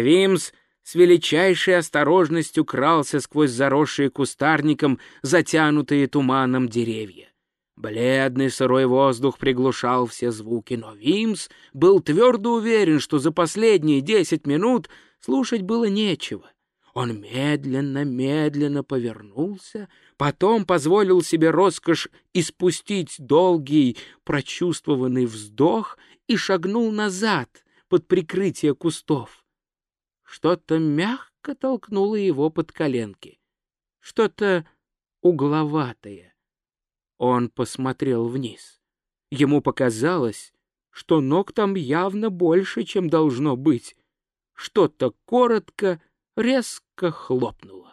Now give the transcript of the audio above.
Вимс с величайшей осторожностью крался сквозь заросшие кустарником, затянутые туманом деревья. Бледный сырой воздух приглушал все звуки, но Вимс был твердо уверен, что за последние десять минут слушать было нечего. Он медленно-медленно повернулся, потом позволил себе роскошь испустить долгий, прочувствованный вздох и шагнул назад под прикрытие кустов. Что-то мягко толкнуло его под коленки, что-то угловатое. Он посмотрел вниз. Ему показалось, что ног там явно больше, чем должно быть. Что-то коротко, резко хлопнуло.